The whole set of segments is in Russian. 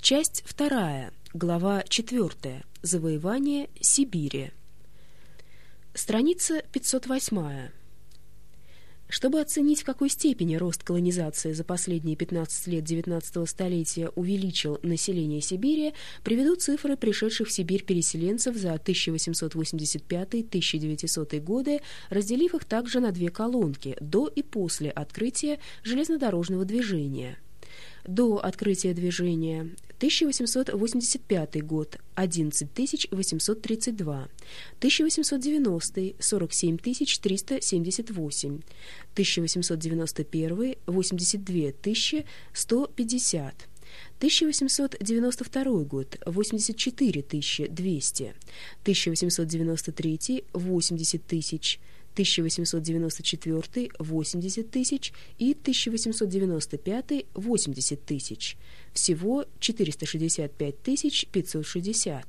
Часть вторая, глава четвертая. Завоевание Сибири. Страница 508. Чтобы оценить, в какой степени рост колонизации за последние 15 лет XIX столетия увеличил население Сибири, приведу цифры пришедших в Сибирь переселенцев за 1885-1900 годы, разделив их также на две колонки – до и после открытия железнодорожного движения – до открытия движения. 1885 год – 11 832, 1890 – 47 378, 1891 – 82 150, 1892 год – 84 200, 1893 – 80 тысяч, 1894 – 80 тысяч и 1895 – 80 тысяч. Всего 465 560.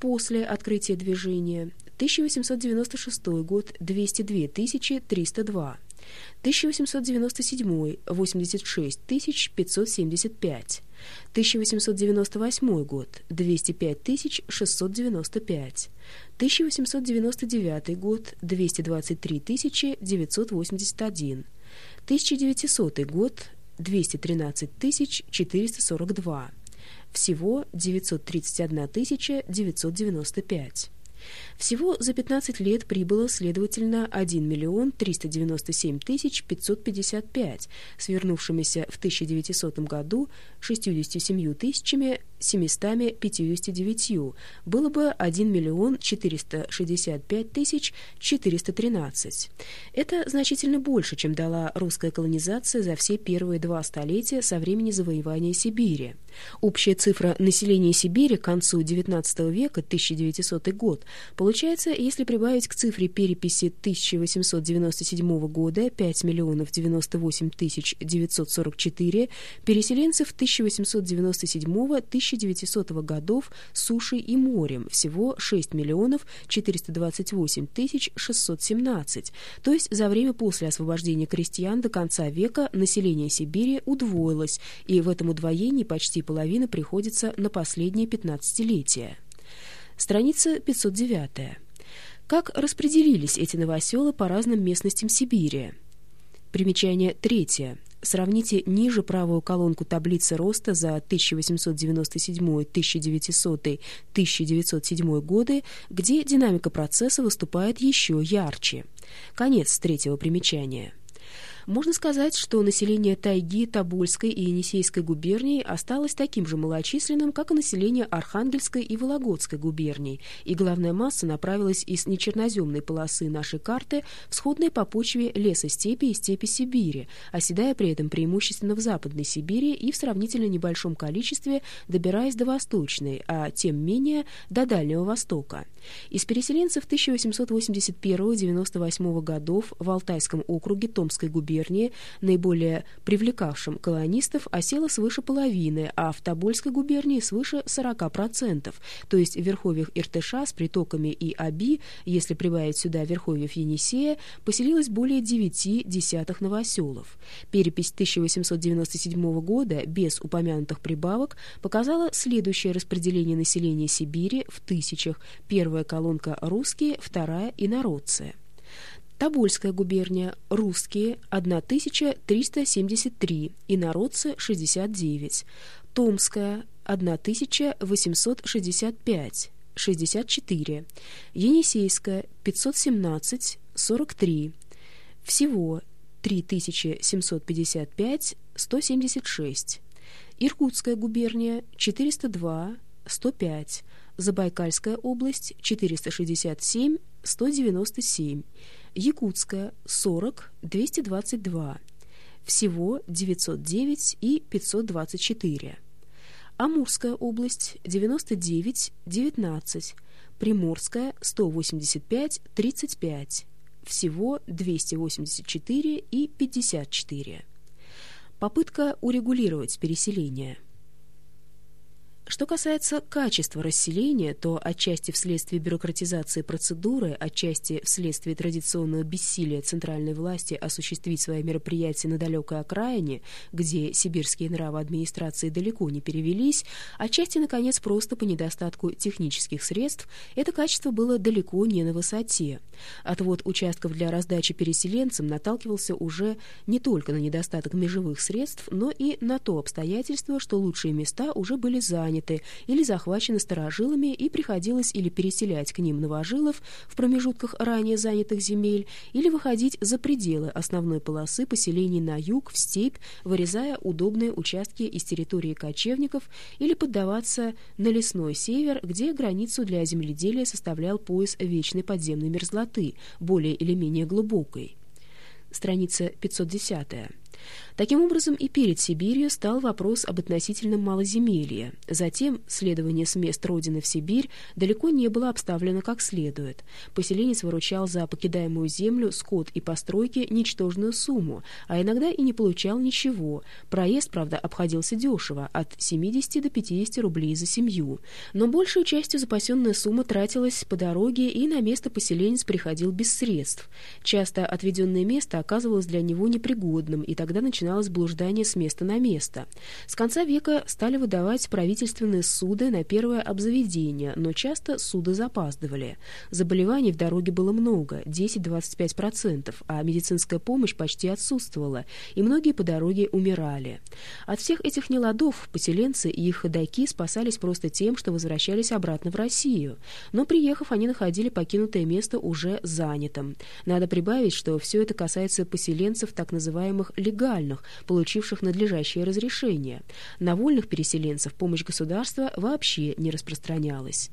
После открытия движения 1896 год – 202 302. 1897 – 86 575. 1898 год – 205 695. 1899 год – 223 981. 1900 год – 213 442. Всего 931 995. Всего за 15 лет прибыло, следовательно, 1 миллион 397 тысяч 555, свернувшимися в 1900 году 67 тысячами 759 было бы 1 миллион 465 тысяч 413. Это значительно больше, чем дала русская колонизация за все первые два столетия со времени завоевания Сибири. Общая цифра населения Сибири к концу XIX века, 1900 год, получается, если прибавить к цифре переписи 1897 года 5 миллионов 98 тысяч 944 переселенцев 1897 1900 годов сушей и морем, всего 6 миллионов 428 тысяч 617, то есть за время после освобождения крестьян до конца века население Сибири удвоилось, и в этом удвоении почти половина приходится на последние 15-летия. Страница 509. Как распределились эти новоселы по разным местностям Сибири? Примечание третье. Сравните ниже правую колонку таблицы роста за 1897-1900-1907 годы, где динамика процесса выступает еще ярче. Конец третьего примечания. Можно сказать, что население Тайги, Тобольской и Енисейской губерний осталось таким же малочисленным, как и население Архангельской и Вологодской губерний, и главная масса направилась из нечерноземной полосы нашей карты в сходной по почве лесостепи и степи Сибири, оседая при этом преимущественно в Западной Сибири и в сравнительно небольшом количестве добираясь до Восточной, а тем менее до Дальнего Востока. Из переселенцев 1881-98 годов в Алтайском округе Томской губернии губернии, наиболее привлекавшим колонистов, осело свыше половины, а в Тобольской губернии свыше 40%, то есть в верховьях Иртыша с притоками и Аби, если прибавить сюда верховьев Енисея, поселилось более 9 десятых новоселов. Перепись 1897 года без упомянутых прибавок показала следующее распределение населения Сибири в тысячах. Первая колонка «Русские», вторая «Инородцы». Тобольская губерния, русские – 1373, инородцы – 69, Томская – 1865, 64, Енисейская – 517, 43, всего 3755, 176, Иркутская губерния – 402, 105, Забайкальская область – 467, 197, Якутская – 40, 222, всего 909 и 524. Амурская область – 99, 19, Приморская – 185, 35, всего 284 и 54. Попытка урегулировать переселение – Что касается качества расселения, то отчасти вследствие бюрократизации процедуры, отчасти вследствие традиционного бессилия центральной власти осуществить свои мероприятия на далекой окраине, где сибирские нравы администрации далеко не перевелись, отчасти, наконец, просто по недостатку технических средств, это качество было далеко не на высоте. Отвод участков для раздачи переселенцам наталкивался уже не только на недостаток межевых средств, но и на то обстоятельство, что лучшие места уже были заняты или захвачены старожилами и приходилось или переселять к ним новожилов в промежутках ранее занятых земель, или выходить за пределы основной полосы поселений на юг, в степь, вырезая удобные участки из территории кочевников или поддаваться на лесной север, где границу для земледелия составлял пояс вечной подземной мерзлоты, более или менее глубокой. Страница 510. Таким образом, и перед Сибирью стал вопрос об относительном малоземелье. Затем следование с мест родины в Сибирь далеко не было обставлено как следует. Поселенец выручал за покидаемую землю, скот и постройки ничтожную сумму, а иногда и не получал ничего. Проезд, правда, обходился дешево, от 70 до 50 рублей за семью. Но большую частью запасенная сумма тратилась по дороге, и на место поселенец приходил без средств. Часто отведенное место оказывалось для него непригодным, и тогда начиналось начиналось блуждание с места на место. С конца века стали выдавать правительственные суды на первое обзаведение, но часто суды запаздывали. Заболеваний в дороге было много, 10-25%, а медицинская помощь почти отсутствовала, и многие по дороге умирали. От всех этих неладов поселенцы и их ходаки спасались просто тем, что возвращались обратно в Россию. Но приехав, они находили покинутое место уже занятым. Надо прибавить, что все это касается поселенцев так называемых легальных, военных, получивших надлежащее разрешение. На вольных переселенцев помощь государства вообще не распространялась.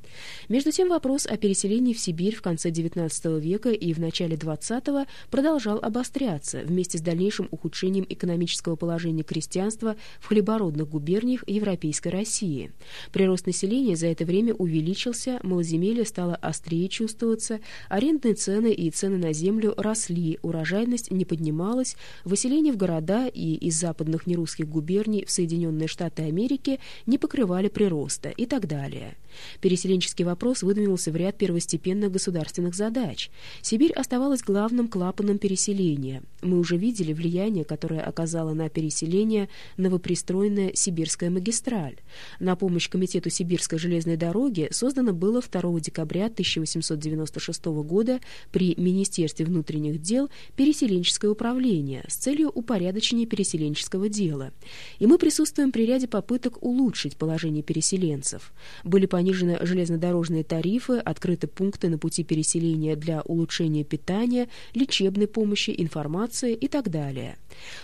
Между тем вопрос о переселении в Сибирь в конце XIX века и в начале XX продолжал обостряться вместе с дальнейшим ухудшением экономического положения крестьянства в хлебородных губерниях Европейской России. Прирост населения за это время увеличился, малоземелье стало острее чувствоваться, арендные цены и цены на землю росли, урожайность не поднималась, выселение в города и из западных нерусских губерний в Соединенные Штаты Америки не покрывали прироста и так далее. Переселенческий вопрос выдвинулся в ряд первостепенных государственных задач. Сибирь оставалась главным клапаном переселения. Мы уже видели влияние, которое оказала на переселение новопристроенная Сибирская магистраль. На помощь Комитету Сибирской железной дороги создано было 2 декабря 1896 года при Министерстве внутренних дел переселенческое управление с целью упорядочения переселенческого дела. И мы присутствуем при ряде попыток улучшить положение переселенцев. Были понижены железнодорожные тарифы, открыты пункты на пути переселения для улучшения питания, лечебной помощи, информации и так далее.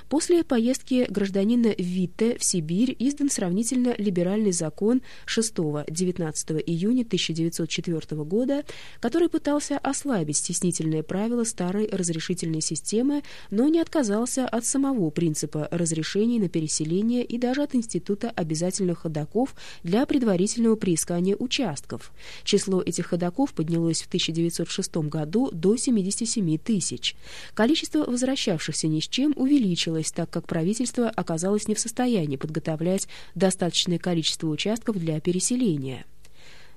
После поездки гражданина Витте в Сибирь издан сравнительно либеральный закон 6-19 июня 1904 года, который пытался ослабить стеснительные правила старой разрешительной системы, но не отказался от самого принципа разрешений на переселение и даже от института обязательных ходаков для предварительного приискания участков. Число этих ходаков поднялось в 1906 году до 77 тысяч. Количество возвращавшихся ни с чем увеличилось увеличилась, так как правительство оказалось не в состоянии подготовлять достаточное количество участков для переселения.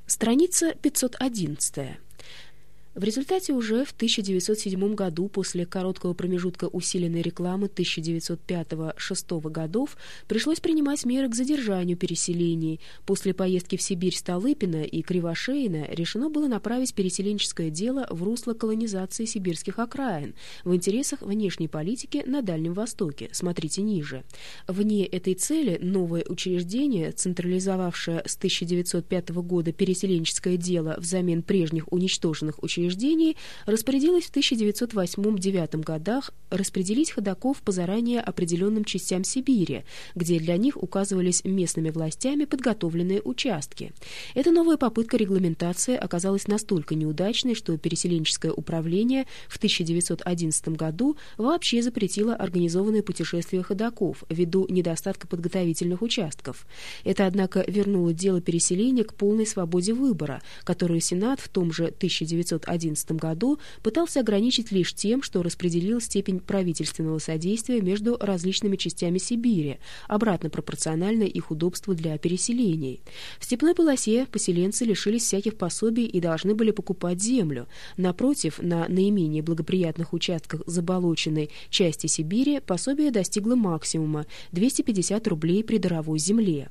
Страница 511. В результате уже в 1907 году, после короткого промежутка усиленной рекламы 1905-1906 годов, пришлось принимать меры к задержанию переселений. После поездки в Сибирь Столыпина и Кривошеина решено было направить переселенческое дело в русло колонизации сибирских окраин в интересах внешней политики на Дальнем Востоке. Смотрите ниже. Вне этой цели новое учреждение, централизовавшее с 1905 года переселенческое дело взамен прежних уничтоженных учреждений, учреждений распорядилась в 1908-1909 годах распределить ходаков по заранее определенным частям Сибири, где для них указывались местными властями подготовленные участки. Эта новая попытка регламентации оказалась настолько неудачной, что переселенческое управление в 1911 году вообще запретило организованные путешествия ходаков ввиду недостатка подготовительных участков. Это, однако, вернуло дело переселения к полной свободе выбора, которую Сенат в том же 1911 1911 году пытался ограничить лишь тем, что распределил степень правительственного содействия между различными частями Сибири, обратно пропорционально их удобству для переселений. В степной полосе поселенцы лишились всяких пособий и должны были покупать землю. Напротив, на наименее благоприятных участках заболоченной части Сибири пособие достигло максимума – 250 рублей при даровой земле.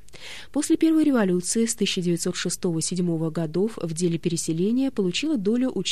После Первой революции с 1906-1907 годов в деле переселения получило долю участия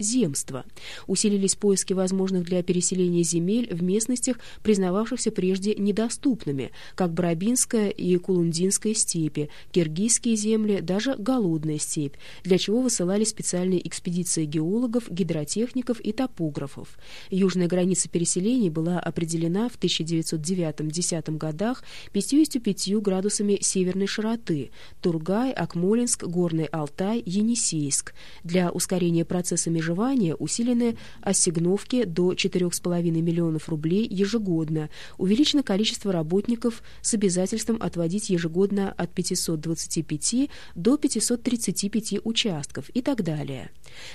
земства. Усилились поиски возможных для переселения земель в местностях, признававшихся прежде недоступными, как Барабинская и Кулундинская степи, киргизские земли, даже Голодная степь, для чего высылали специальные экспедиции геологов, гидротехников и топографов. Южная граница переселений была определена в 1909-10 годах 55 градусами северной широты – Тургай, Акмолинск, Горный Алтай, Енисейск. Для ускорения процесса межевания усилены ассигновки до 4,5 миллионов рублей ежегодно, увеличено количество работников с обязательством отводить ежегодно от 525 до 535 участков и так далее.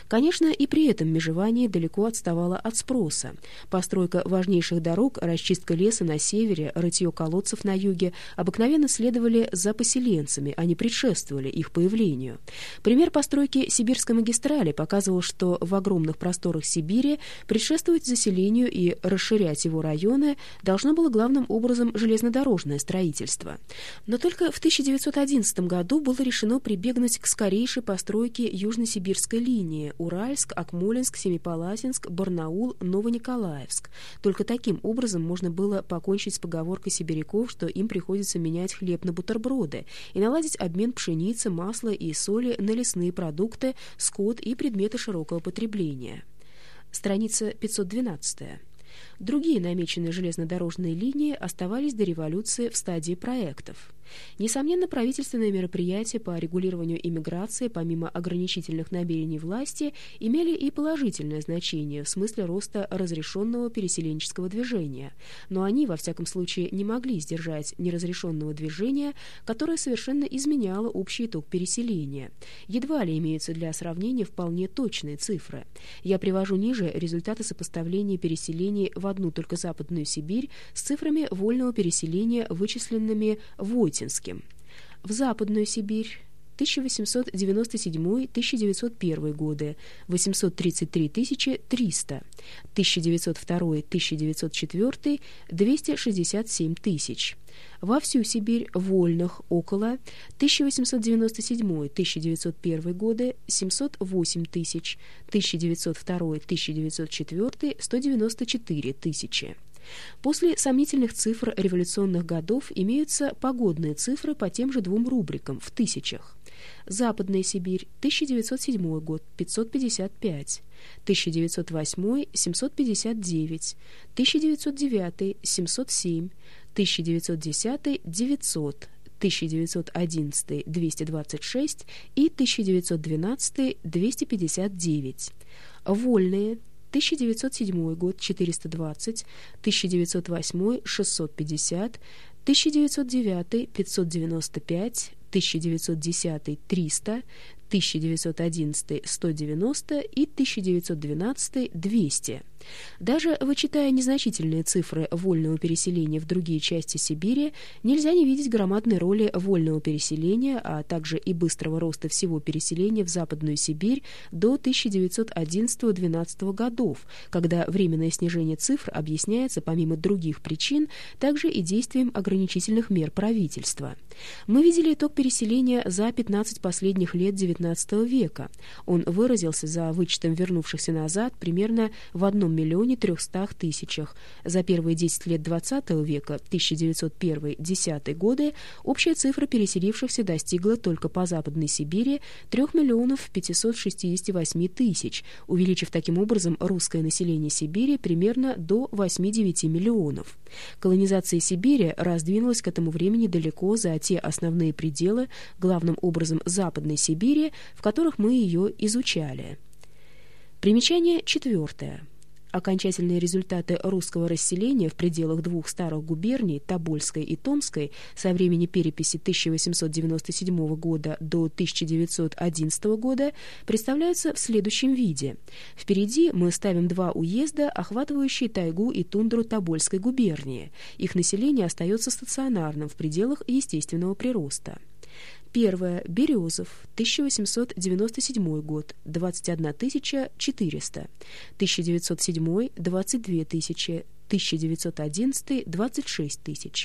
Конечно, и при этом межевание далеко отставало от спроса. Постройка важнейших дорог, расчистка леса на севере, рытье колодцев на юге обыкновенно следовали за поселенцами, а не предшествовали их появлению. Пример постройки сибирской магистрали показывал, что в огромных просторах Сибири предшествовать заселению и расширять его районы должно было главным образом железнодорожное строительство. Но только в 1911 году было решено прибегнуть к скорейшей постройке Южно-Сибирской линии Уральск, Акмолинск, Семипалатинск, Барнаул, Новониколаевск. Только таким образом можно было покончить с поговоркой сибиряков, что им приходится менять хлеб на бутерброды и наладить обмен пшеницы, масла и соли на лесные продукты, скот и предметы широкого потребления. Страница 512. Другие намеченные железнодорожные линии оставались до революции в стадии проектов. Несомненно, правительственные мероприятия по регулированию иммиграции, помимо ограничительных намерений власти, имели и положительное значение в смысле роста разрешенного переселенческого движения, но они, во всяком случае, не могли сдержать неразрешенного движения, которое совершенно изменяло общий итог переселения. Едва ли имеются для сравнения вполне точные цифры. Я привожу ниже результаты сопоставления переселений в одну только Западную Сибирь с цифрами вольного переселения, вычисленными в Войтинским. В Западную Сибирь 1897-1901 годы 833 300, 1902-1904 267 тысяч. Во всю Сибирь вольных около 1897-1901 годы 708 тысяч, 1902-1904 194 тысячи. После сомнительных цифр революционных годов имеются погодные цифры по тем же двум рубрикам в тысячах. Западная Сибирь, 1907 год, 555, 1908 – 759, 1909 – 707, 1910 – 900, 1911 – 226 и 1912 – 259. Вольные 1907 год 420, 1908 650, 1909 595, 1910 300, 1911 190 и 1912 200. Даже вычитая незначительные цифры вольного переселения в другие части Сибири, нельзя не видеть громадной роли вольного переселения, а также и быстрого роста всего переселения в Западную Сибирь до 1911-12 годов, когда временное снижение цифр объясняется, помимо других причин, также и действием ограничительных мер правительства. Мы видели итог переселения за 15 последних лет XIX века. Он выразился за вычетом вернувшихся назад примерно в одном миллионе трехстах тысячах. За первые 10 лет XX века, 1901-10 годы, общая цифра переселившихся достигла только по Западной Сибири 3 миллионов 568 тысяч, увеличив таким образом русское население Сибири примерно до 8-9 миллионов. Колонизация Сибири раздвинулась к этому времени далеко за те основные пределы, главным образом Западной Сибири, в которых мы ее изучали. Примечание четвертое. Окончательные результаты русского расселения в пределах двух старых губерний, Тобольской и Томской, со времени переписи 1897 года до 1911 года представляются в следующем виде. Впереди мы ставим два уезда, охватывающие тайгу и тундру Тобольской губернии. Их население остается стационарным в пределах естественного прироста. Первое. Березов, 1897 год, 21 400. 1907 – 22 тысячи. 1911 – 26 тысяч.